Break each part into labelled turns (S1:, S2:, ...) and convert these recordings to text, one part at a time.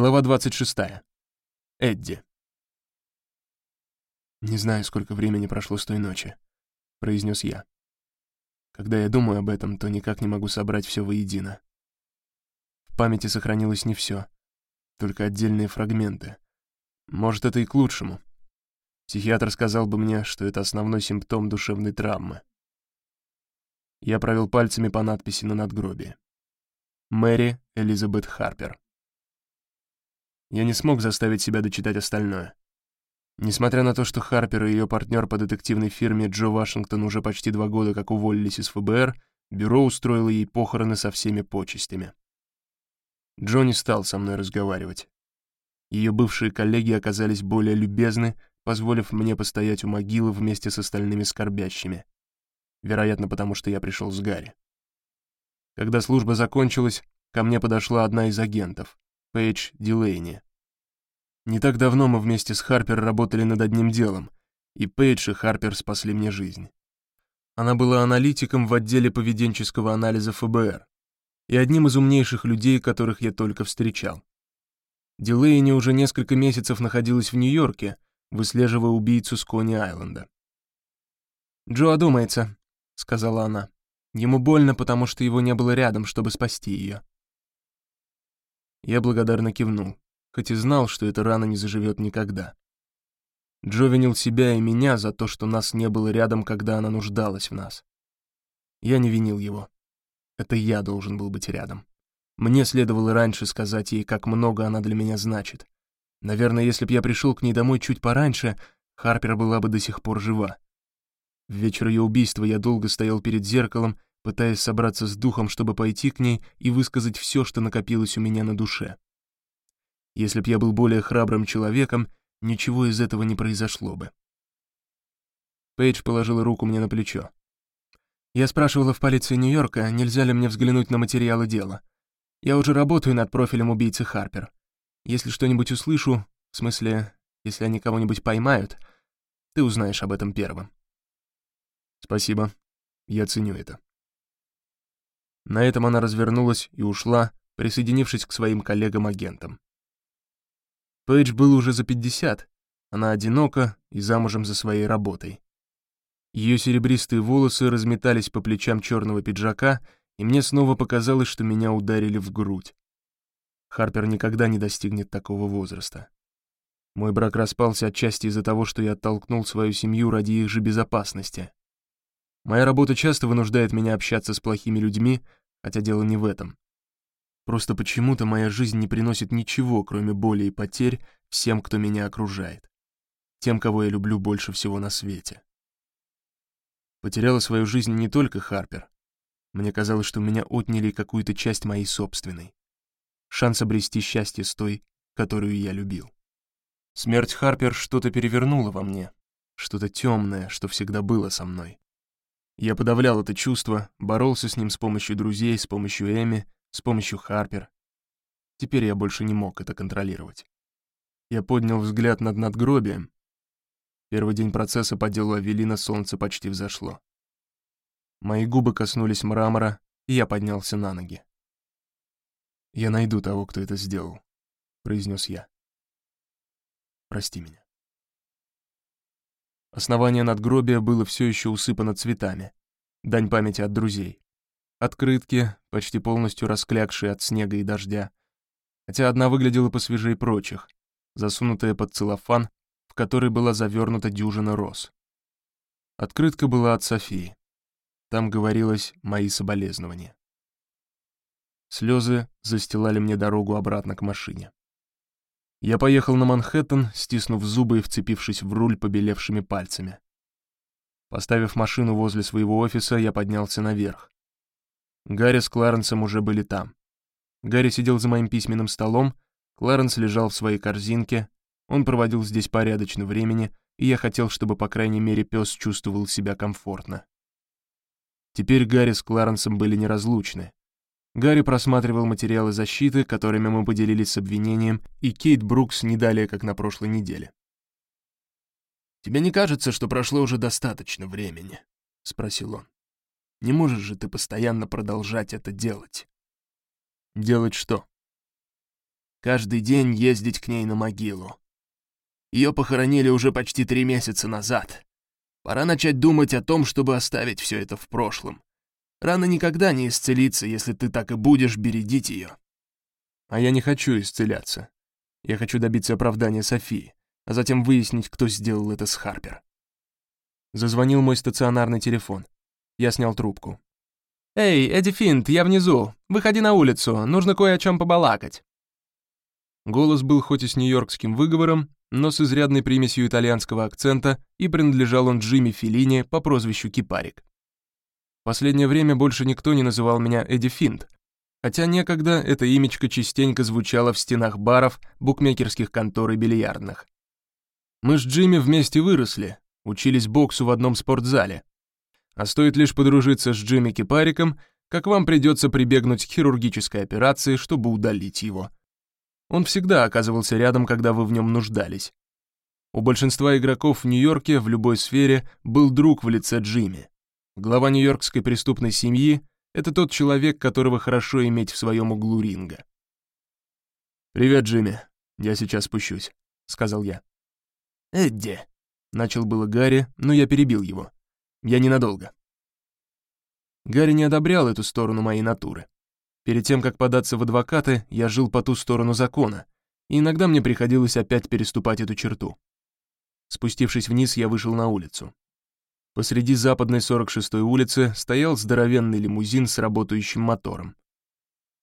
S1: Глава 26. Эдди. «Не знаю, сколько времени прошло с той ночи», — произнес я. «Когда я думаю об этом, то никак не могу собрать все воедино. В памяти сохранилось не все, только отдельные фрагменты. Может, это и к лучшему. Психиатр сказал бы мне, что это основной симптом душевной травмы. Я провел пальцами по надписи на надгробии. Мэри Элизабет Харпер. Я не смог заставить себя дочитать остальное. Несмотря на то, что Харпер и ее партнер по детективной фирме Джо Вашингтон уже почти два года как уволились из ФБР, бюро устроило ей похороны со всеми почестями. Джо не стал со мной разговаривать. Ее бывшие коллеги оказались более любезны, позволив мне постоять у могилы вместе с остальными скорбящими. Вероятно, потому что я пришел с Гарри. Когда служба закончилась, ко мне подошла одна из агентов. Пейдж Дилейни. Не так давно мы вместе с Харпер работали над одним делом, и Пейдж и Харпер спасли мне жизнь. Она была аналитиком в отделе поведенческого анализа ФБР и одним из умнейших людей, которых я только встречал. Дилейни уже несколько месяцев находилась в Нью-Йорке, выслеживая убийцу с Кони-Айленда. «Джо одумается», — сказала она. «Ему больно, потому что его не было рядом, чтобы спасти ее». Я благодарно кивнул, хоть и знал, что эта рана не заживет никогда. Джо винил себя и меня за то, что нас не было рядом, когда она нуждалась в нас. Я не винил его. Это я должен был быть рядом. Мне следовало раньше сказать ей, как много она для меня значит. Наверное, если б я пришел к ней домой чуть пораньше, Харпер была бы до сих пор жива. В вечер ее убийства я долго стоял перед зеркалом пытаясь собраться с духом, чтобы пойти к ней и высказать все, что накопилось у меня на душе. Если б я был более храбрым человеком, ничего из этого не произошло бы. Пейдж положила руку мне на плечо. Я спрашивала в полиции Нью-Йорка, нельзя ли мне взглянуть на материалы дела. Я уже работаю над профилем убийцы Харпер. Если что-нибудь услышу, в смысле, если они кого-нибудь поймают, ты узнаешь об этом первым. Спасибо, я ценю это. На этом она развернулась и ушла, присоединившись к своим коллегам-агентам. Пейдж был уже за 50, она одинока и замужем за своей работой. Ее серебристые волосы разметались по плечам черного пиджака, и мне снова показалось, что меня ударили в грудь. Харпер никогда не достигнет такого возраста. Мой брак распался отчасти из-за того, что я оттолкнул свою семью ради их же безопасности. Моя работа часто вынуждает меня общаться с плохими людьми, хотя дело не в этом. Просто почему-то моя жизнь не приносит ничего, кроме боли и потерь всем, кто меня окружает. Тем, кого я люблю больше всего на свете. Потеряла свою жизнь не только Харпер. Мне казалось, что у меня отняли какую-то часть моей собственной. Шанс обрести счастье с той, которую я любил. Смерть Харпер что-то перевернула во мне, что-то темное, что всегда было со мной. Я подавлял это чувство, боролся с ним с помощью друзей, с помощью Эми, с помощью Харпер. Теперь я больше не мог это контролировать. Я поднял взгляд над надгробием. Первый день процесса по делу Авелина солнце почти взошло. Мои губы коснулись мрамора, и я поднялся на ноги. «Я найду того, кто это сделал», — произнес я. «Прости меня». Основание надгробия было все еще усыпано цветами. Дань памяти от друзей. Открытки, почти полностью расклякшие от снега и дождя. Хотя одна выглядела посвежее прочих, засунутая под целлофан, в который была завернута дюжина роз. Открытка была от Софии. Там говорилось «Мои соболезнования». Слезы застилали мне дорогу обратно к машине. Я поехал на Манхэттен, стиснув зубы и вцепившись в руль побелевшими пальцами. Поставив машину возле своего офиса, я поднялся наверх. Гарри с Кларенсом уже были там. Гарри сидел за моим письменным столом, Кларенс лежал в своей корзинке, он проводил здесь порядочно времени, и я хотел, чтобы, по крайней мере, пес чувствовал себя комфортно. Теперь Гарри с Кларенсом были неразлучны. Гарри просматривал материалы защиты, которыми мы поделились с обвинением, и Кейт Брукс не далее, как на прошлой неделе. «Тебе не кажется, что прошло уже достаточно времени?» — спросил он. «Не можешь же ты постоянно продолжать это делать?» «Делать что?» каждый день ездить к ней на могилу. Ее похоронили уже почти три месяца назад. Пора начать думать о том, чтобы оставить все это в прошлом. Рана никогда не исцелится, если ты так и будешь бередить ее. А я не хочу исцеляться. Я хочу добиться оправдания Софии, а затем выяснить, кто сделал это с Харпер. Зазвонил мой стационарный телефон. Я снял трубку. «Эй, Эдди Финт, я внизу. Выходи на улицу, нужно кое о чем побалакать». Голос был хоть и с нью-йоркским выговором, но с изрядной примесью итальянского акцента, и принадлежал он Джимми Филини по прозвищу Кипарик. Последнее время больше никто не называл меня Эдди Финт, хотя некогда это имечко частенько звучало в стенах баров, букмекерских контор и бильярдных. Мы с Джимми вместе выросли, учились боксу в одном спортзале. А стоит лишь подружиться с Джимми Кипариком, как вам придется прибегнуть к хирургической операции, чтобы удалить его. Он всегда оказывался рядом, когда вы в нем нуждались. У большинства игроков в Нью-Йорке в любой сфере был друг в лице Джимми. Глава нью-йоркской преступной семьи — это тот человек, которого хорошо иметь в своем углу ринга. «Привет, Джимми. Я сейчас спущусь», — сказал я. «Эдди», — начал было Гарри, но я перебил его. «Я ненадолго». Гарри не одобрял эту сторону моей натуры. Перед тем, как податься в адвокаты, я жил по ту сторону закона, и иногда мне приходилось опять переступать эту черту. Спустившись вниз, я вышел на улицу. Посреди западной 46-й улицы стоял здоровенный лимузин с работающим мотором.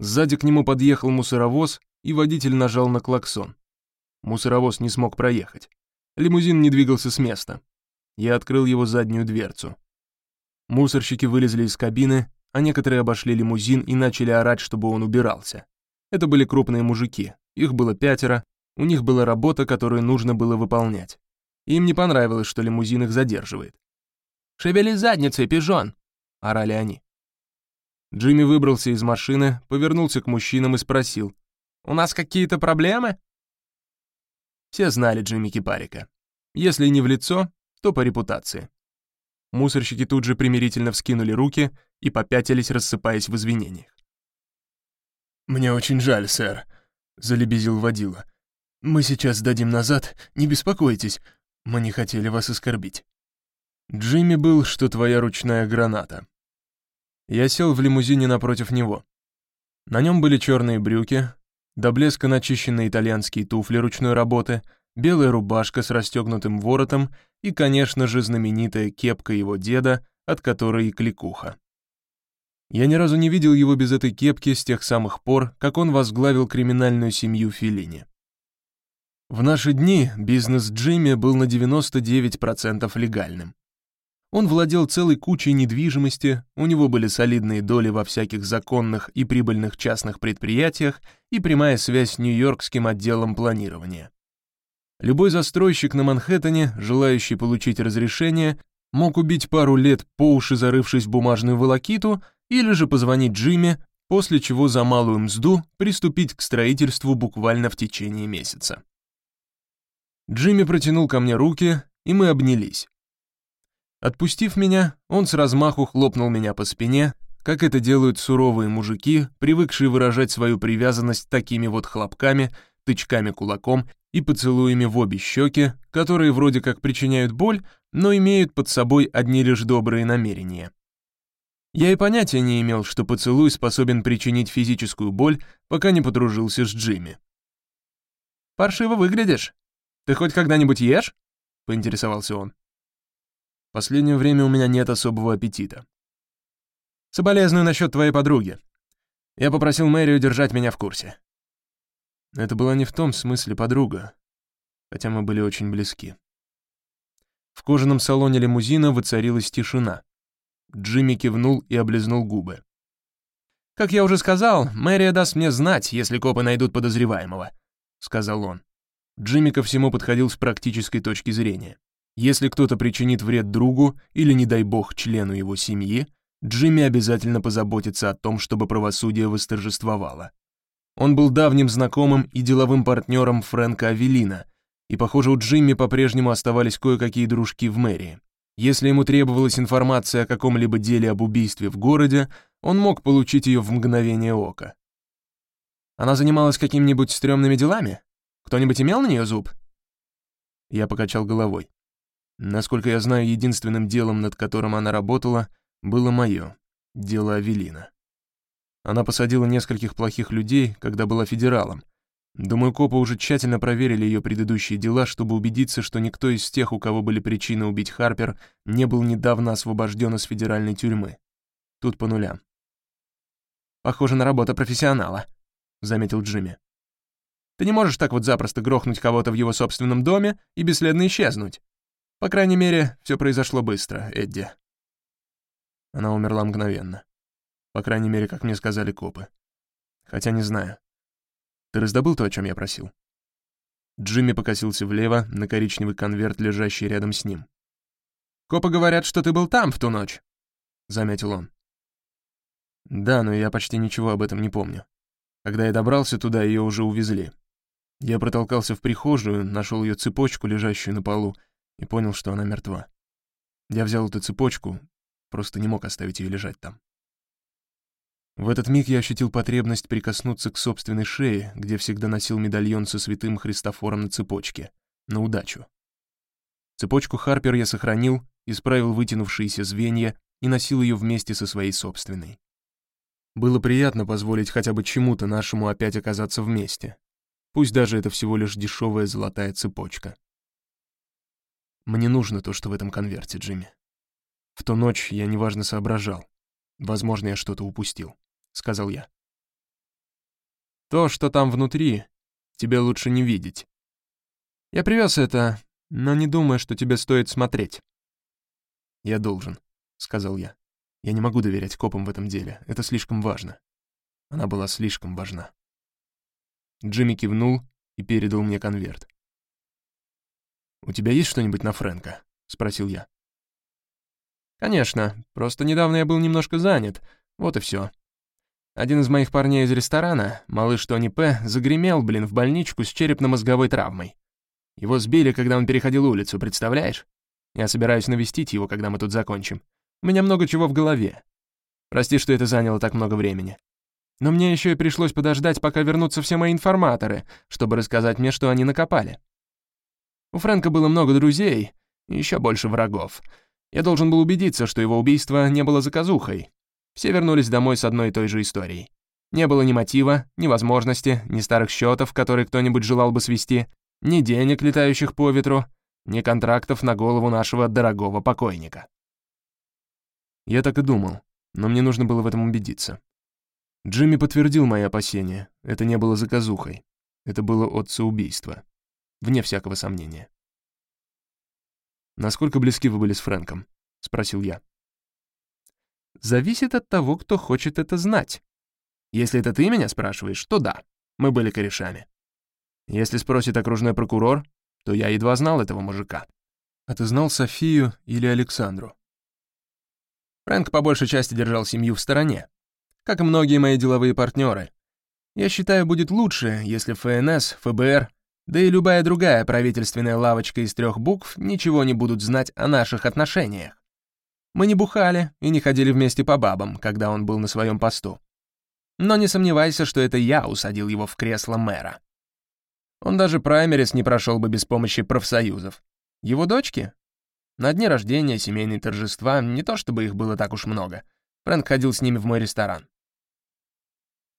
S1: Сзади к нему подъехал мусоровоз, и водитель нажал на клаксон. Мусоровоз не смог проехать. Лимузин не двигался с места. Я открыл его заднюю дверцу. Мусорщики вылезли из кабины, а некоторые обошли лимузин и начали орать, чтобы он убирался. Это были крупные мужики, их было пятеро, у них была работа, которую нужно было выполнять. Им не понравилось, что лимузин их задерживает. «Шевели задницей, пижон!» — орали они. Джимми выбрался из машины, повернулся к мужчинам и спросил. «У нас какие-то проблемы?» Все знали Джимми Кипарика. Если не в лицо, то по репутации. Мусорщики тут же примирительно вскинули руки и попятились, рассыпаясь в извинениях. «Мне очень жаль, сэр», — залебезил водила. «Мы сейчас сдадим назад, не беспокойтесь, мы не хотели вас оскорбить». Джимми был, что твоя ручная граната. Я сел в лимузине напротив него. На нем были черные брюки, до блеска начищенные итальянские туфли ручной работы, белая рубашка с расстегнутым воротом и, конечно же, знаменитая кепка его деда, от которой и кликуха. Я ни разу не видел его без этой кепки с тех самых пор, как он возглавил криминальную семью Филини. В наши дни бизнес Джимми был на 99% легальным. Он владел целой кучей недвижимости, у него были солидные доли во всяких законных и прибыльных частных предприятиях и прямая связь с Нью-Йоркским отделом планирования. Любой застройщик на Манхэттене, желающий получить разрешение, мог убить пару лет по уши зарывшись в бумажную волокиту или же позвонить Джимми, после чего за малую мзду приступить к строительству буквально в течение месяца. Джимми протянул ко мне руки, и мы обнялись. Отпустив меня, он с размаху хлопнул меня по спине, как это делают суровые мужики, привыкшие выражать свою привязанность такими вот хлопками, тычками кулаком и поцелуями в обе щеки, которые вроде как причиняют боль, но имеют под собой одни лишь добрые намерения. Я и понятия не имел, что поцелуй способен причинить физическую боль, пока не подружился с Джимми. «Паршиво выглядишь. Ты хоть когда-нибудь ешь?» — поинтересовался он. Последнее время у меня нет особого аппетита. Соболезную насчет твоей подруги. Я попросил мэрию держать меня в курсе. Это была не в том смысле подруга, хотя мы были очень близки. В кожаном салоне лимузина воцарилась тишина. Джимми кивнул и облизнул губы. «Как я уже сказал, мэрия даст мне знать, если копы найдут подозреваемого», — сказал он. Джимми ко всему подходил с практической точки зрения. Если кто-то причинит вред другу или, не дай бог, члену его семьи, Джимми обязательно позаботится о том, чтобы правосудие восторжествовало. Он был давним знакомым и деловым партнером Фрэнка Авелина, и, похоже, у Джимми по-прежнему оставались кое-какие дружки в мэрии. Если ему требовалась информация о каком-либо деле об убийстве в городе, он мог получить ее в мгновение ока.
S2: Она занималась какими-нибудь стрёмными делами? Кто-нибудь имел на нее зуб?»
S1: Я покачал головой. Насколько я знаю, единственным делом, над которым она работала, было мое — дело Авелина. Она посадила нескольких плохих людей, когда была федералом. Думаю, копы уже тщательно проверили ее предыдущие дела, чтобы убедиться, что никто из тех, у кого были причины убить Харпер, не был недавно освобожден из федеральной тюрьмы. Тут по нулям.
S2: «Похоже на работу профессионала», — заметил Джимми. «Ты не можешь так вот запросто грохнуть кого-то в его собственном доме и бесследно исчезнуть. По крайней мере, все произошло быстро, Эдди».
S1: Она умерла мгновенно. По крайней мере, как мне сказали копы. Хотя не знаю. Ты раздобыл то, о чем я просил?» Джимми покосился влево на коричневый конверт, лежащий рядом с ним.
S2: «Копы говорят, что ты был там в ту ночь», — заметил он.
S1: «Да, но я почти ничего об этом не помню. Когда я добрался туда, ее уже увезли. Я протолкался в прихожую, нашел ее цепочку, лежащую на полу, и понял, что она мертва. Я взял эту цепочку, просто не мог оставить ее лежать там. В этот миг я ощутил потребность прикоснуться к собственной шее, где всегда носил медальон со святым Христофором на цепочке, на удачу. Цепочку Харпер я сохранил, исправил вытянувшиеся звенья и носил ее вместе со своей собственной. Было приятно позволить хотя бы чему-то нашему опять оказаться вместе. Пусть даже это всего лишь дешевая золотая цепочка. Мне нужно то, что в этом конверте, Джимми. В ту ночь я неважно соображал. Возможно, я что-то упустил сказал я.
S2: То, что там внутри, тебе лучше не видеть. Я привез это, но не думаю, что тебе стоит смотреть.
S1: Я должен, сказал я. Я не могу доверять копам в этом деле, это слишком важно. Она была слишком важна. Джимми кивнул и передал мне конверт. «У тебя есть что-нибудь на Фрэнка?» — спросил я.
S2: «Конечно, просто недавно я был немножко занят, вот и все. Один из моих парней из ресторана, малыш Тони П., загремел, блин, в больничку с черепно-мозговой травмой. Его сбили, когда он переходил улицу, представляешь? Я собираюсь навестить его, когда мы тут закончим. У меня много чего в голове. Прости, что это заняло так много времени. Но мне еще и пришлось подождать, пока вернутся все мои информаторы, чтобы рассказать мне, что они накопали. У Фрэнка было много друзей, и еще больше врагов. Я должен был убедиться, что его убийство не было заказухой, все вернулись домой с одной и той же историей. Не было ни мотива, ни возможности, ни старых счетов, которые кто-нибудь желал бы свести, ни денег, летающих по ветру, ни контрактов на голову нашего дорогого покойника.
S1: Я так и думал, но мне нужно было в этом убедиться. Джимми подтвердил мои опасения. Это не было заказухой. Это было отцеубийство. Вне всякого сомнения. «Насколько близки вы были с Фрэнком?» — спросил я
S2: зависит от того, кто хочет это знать. Если это ты меня спрашиваешь, то да, мы были корешами. Если спросит окружной прокурор, то я едва знал этого мужика.
S1: А ты знал Софию или Александру?
S2: Фрэнк по большей части держал семью в стороне, как и многие мои деловые партнеры. Я считаю, будет лучше, если ФНС, ФБР, да и любая другая правительственная лавочка из трех букв ничего не будут знать о наших отношениях. Мы не бухали и не ходили вместе по бабам, когда он был на своем посту. Но не сомневайся, что это я усадил его в кресло мэра. Он даже праймерис не прошел бы без помощи профсоюзов. Его дочки? На дне рождения, семейные торжества, не то чтобы их было так уж много. Фрэнк ходил с ними в мой ресторан.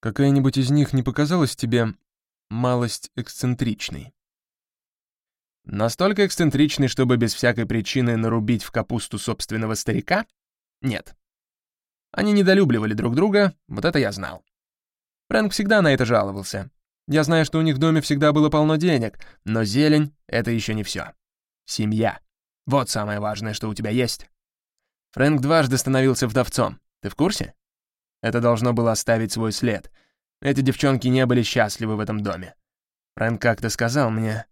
S1: Какая-нибудь из них не показалась тебе малость эксцентричной?
S2: Настолько эксцентричный, чтобы без всякой причины нарубить в капусту собственного старика? Нет. Они недолюбливали друг друга, вот это я знал. Фрэнк всегда на это жаловался. Я знаю, что у них в доме всегда было полно денег, но зелень — это еще не все. Семья. Вот самое важное, что у тебя есть. Фрэнк дважды становился вдовцом. Ты в курсе? Это должно было оставить свой след. Эти девчонки не были счастливы в этом доме. Фрэнк как-то сказал мне,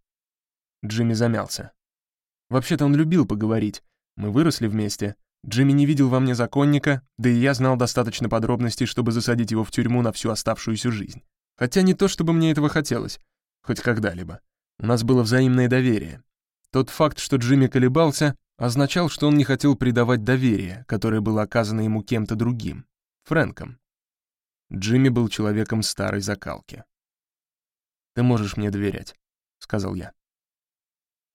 S1: Джимми замялся. Вообще-то он любил поговорить. Мы выросли вместе. Джимми не видел во мне законника, да и я знал достаточно подробностей, чтобы засадить его в тюрьму на всю оставшуюся жизнь. Хотя не то, чтобы мне этого хотелось. Хоть когда-либо. У нас было взаимное доверие. Тот факт, что Джимми колебался, означал, что он не хотел предавать доверие, которое было оказано ему кем-то другим. Фрэнком.
S2: Джимми был человеком старой закалки. «Ты можешь мне доверять», — сказал я.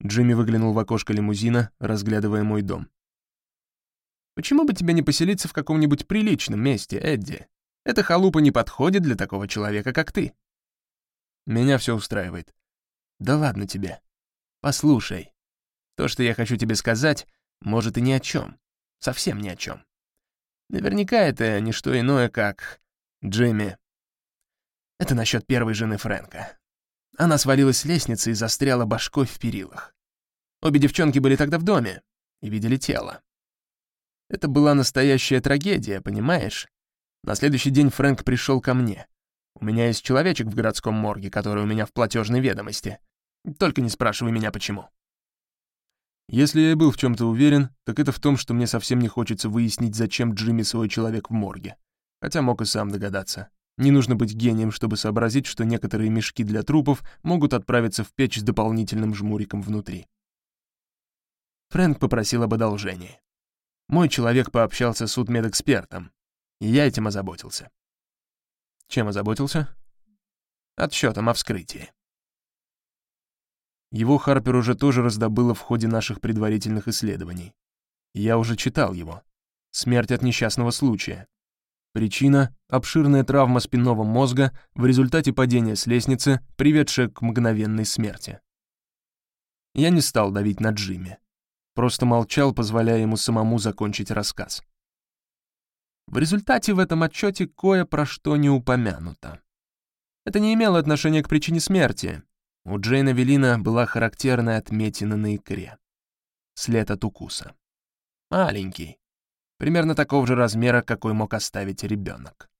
S2: Джимми выглянул в окошко лимузина, разглядывая мой дом. «Почему бы тебе не поселиться в каком-нибудь приличном месте, Эдди? Эта халупа не подходит для такого человека, как ты». «Меня все устраивает». «Да ладно тебе. Послушай. То, что я хочу тебе сказать, может и ни о чем. Совсем ни о чем. Наверняка это не что иное, как... Джимми. Это насчет первой жены Фрэнка. Она свалилась с лестницы и застряла башкой в перилах. Обе девчонки были тогда в доме и видели тело. Это была настоящая трагедия, понимаешь? На следующий день Фрэнк пришел ко мне. У меня есть человечек в городском морге, который у меня в платежной ведомости. Только не спрашивай меня, почему. Если я и был в чем-то уверен, так это в том, что мне совсем не хочется выяснить, зачем Джимми свой человек в морге. Хотя мог и сам догадаться. Не нужно быть гением, чтобы сообразить, что некоторые мешки для трупов могут отправиться в печь с дополнительным жмуриком внутри. Фрэнк попросил об одолжении. Мой человек пообщался с судмедэкспертом, и я этим озаботился. Чем озаботился? Отсчетом о вскрытии. Его Харпер уже тоже раздобыла в ходе наших предварительных исследований. Я уже читал его. Смерть от несчастного случая. Причина — обширная травма спинного мозга в результате падения с лестницы, приведшая к мгновенной смерти. Я не стал давить на Джимми. Просто молчал, позволяя ему самому закончить рассказ. В результате в этом отчете кое про что не упомянуто. Это не имело отношения к причине смерти, у Джейна Велина была характерная отметина на икре. След от укуса. Маленький. Примерно такого же размера, какой мог оставить ребенок.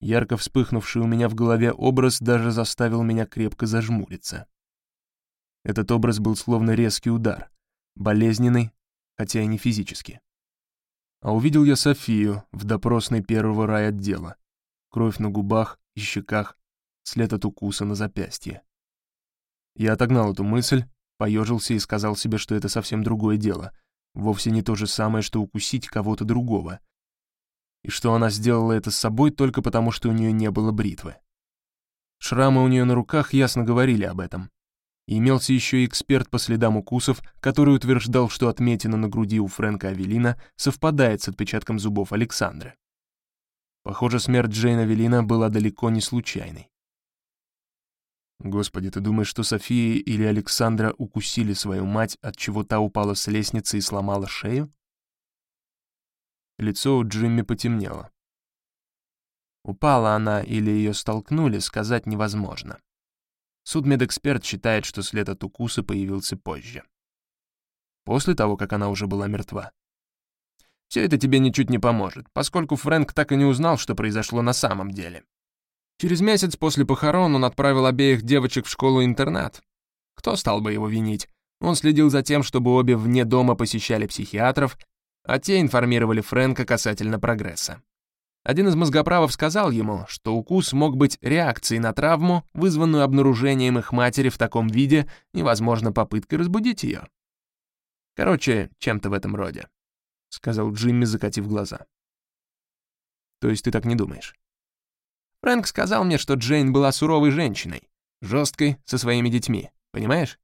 S2: Ярко вспыхнувший у меня в голове образ даже заставил меня крепко зажмуриться. Этот образ был словно резкий удар, болезненный, хотя и не физически. А увидел я Софию в допросной первого райотдела. Кровь на губах и щеках, след от укуса на запястье. Я отогнал эту мысль, поежился и сказал себе, что это совсем другое дело, вовсе не то же самое, что укусить кого-то другого, и что она сделала это с собой только потому, что у нее не было бритвы. Шрамы у нее на руках ясно говорили об этом. И имелся еще и эксперт по следам укусов, который утверждал, что отметина на груди у Фрэнка Авелина совпадает с отпечатком зубов Александры. Похоже, смерть Джейна Авелина была далеко не случайной. Господи, ты думаешь, что София или Александра укусили свою мать, от чего та упала с лестницы и сломала шею? Лицо у Джимми потемнело. Упала она или ее столкнули, сказать невозможно. Судмедэксперт считает, что след от укуса появился позже. После того, как она уже была мертва. Все это тебе ничуть не поможет, поскольку Фрэнк так и не узнал, что произошло на самом деле. Через месяц после похорон он отправил обеих девочек в школу-интернат. Кто стал бы его винить? Он следил за тем, чтобы обе вне дома посещали психиатров, а те информировали Фрэнка касательно прогресса. Один из мозгоправов сказал ему, что укус мог быть реакцией на травму, вызванную обнаружением их матери в таком виде и, возможно, попыткой разбудить ее. Короче, чем-то в этом роде, — сказал Джимми, закатив глаза. То есть ты так не думаешь? Фрэнк сказал мне, что Джейн была суровой женщиной, жесткой со своими детьми, понимаешь?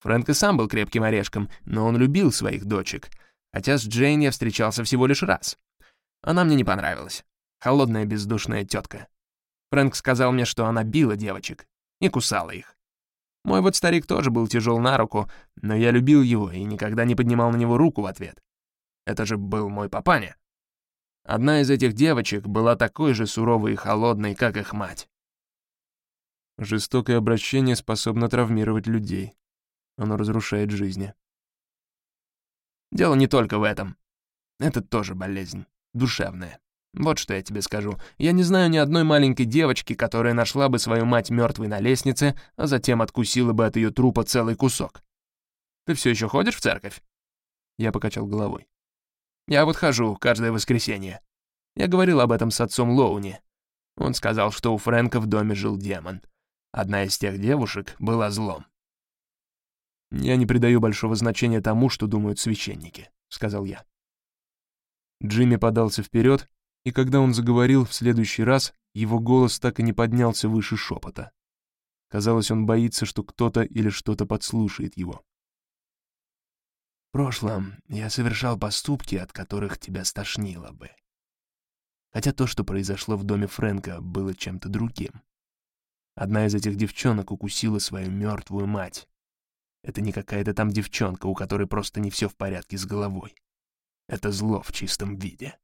S2: Фрэнк и сам был крепким орешком, но он любил своих дочек, хотя с Джейн я встречался всего лишь раз. Она мне не понравилась. Холодная бездушная тетка. Фрэнк сказал мне, что она била девочек и кусала их. Мой вот старик тоже был тяжел на руку, но я любил его и никогда не поднимал на него руку в ответ. Это же был мой папаня. Одна из этих девочек была такой же суровой и холодной, как их мать. Жестокое обращение способно травмировать людей. Оно разрушает жизни. Дело не только в этом. Это тоже болезнь, душевная. Вот что я тебе скажу. Я не знаю ни одной маленькой девочки, которая нашла бы свою мать мертвой на лестнице, а затем откусила бы от ее трупа целый кусок. Ты все еще ходишь в церковь? Я покачал головой. Я вот хожу каждое воскресенье. Я говорил об этом с отцом Лоуни. Он сказал, что у Фрэнка в доме жил демон. Одна из тех девушек была злом. «Я не придаю большого значения тому, что думают священники», — сказал я. Джимми подался вперед, и когда он заговорил в следующий раз, его голос так и не поднялся выше шепота. Казалось, он боится, что кто-то или что-то подслушает его.
S1: Прошлом я совершал поступки, от которых тебя стошнило бы. Хотя то, что произошло в доме Фрэнка, было чем-то другим. Одна из этих девчонок укусила свою мертвую мать. Это не какая-то там девчонка, у которой просто не все в порядке с головой. Это зло в чистом виде.